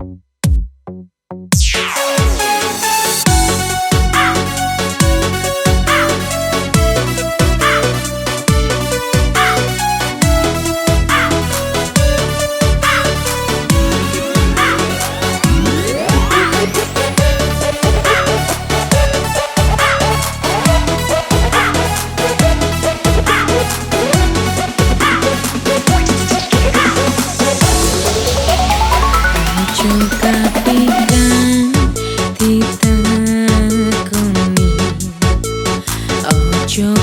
Peace.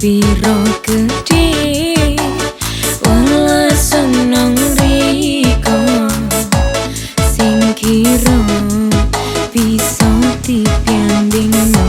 piro gede wala seneng riko sing kira bisa dipianding no